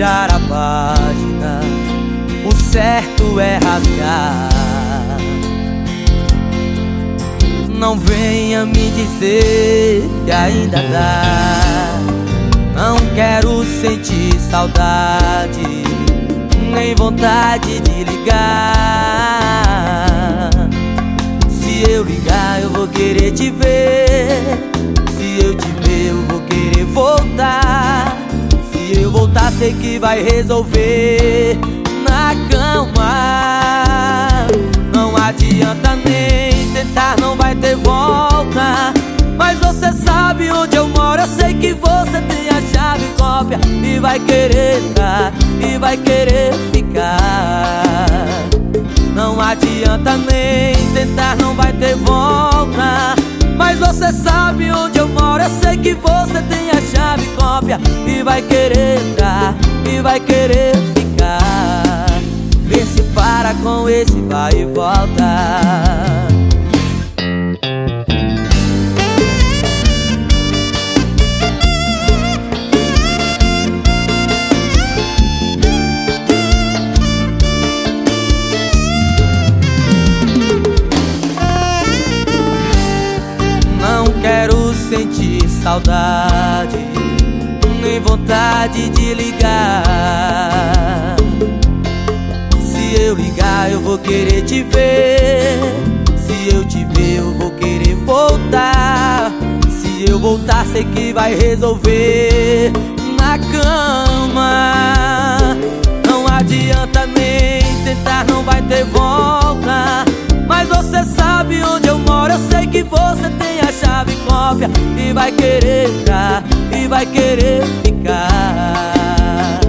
virar a página, o certo é rasgar. Não venha me dizer que ainda dá. Não quero sentir saudade, nem vontade de ligar. Se eu ligar, eu vou querer te ver. Se eu te ver, eu vou querer voltar. Voltar, sei que vai resolver na cama. Não adianta nem tentar, não vai ter volta. Mas você sabe onde eu moro, eu sei que você tem a chave cópia e vai querer entrar e vai querer ficar. Não adianta nem tentar, não vai ter volta. Mas você sabe onde eu moro, sei que você tem a chave cópia E vai querer entrar, e vai querer ficar. Vê se para com esse vai e volta sentir saudade, nem vontade de ligar. Se eu ligar, eu vou querer te ver. Se eu te ver, eu vou querer voltar. Se eu voltar, sei que vai resolver na cama. Não adianta nem tentar, não vai ter volta. Sei que você tem a chave cópia E vai querer entrar, e vai querer ficar.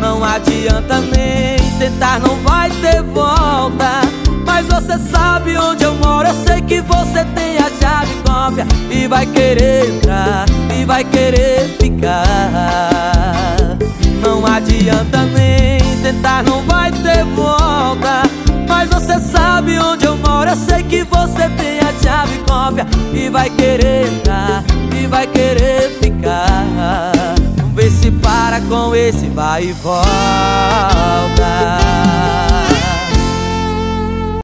Não adianta nem tentar, não vai ter volta. Mas você sabe onde eu moro, eu sei que você tem a chave cópia E vai querer entrar, e vai querer ficar. Não adianta nem tentar, não vai ter volta. Mas você sabe onde eu moro Eu sei que você tem a chave cópia E vai querer entrar E vai querer ficar. Ver se para com esse vai e volta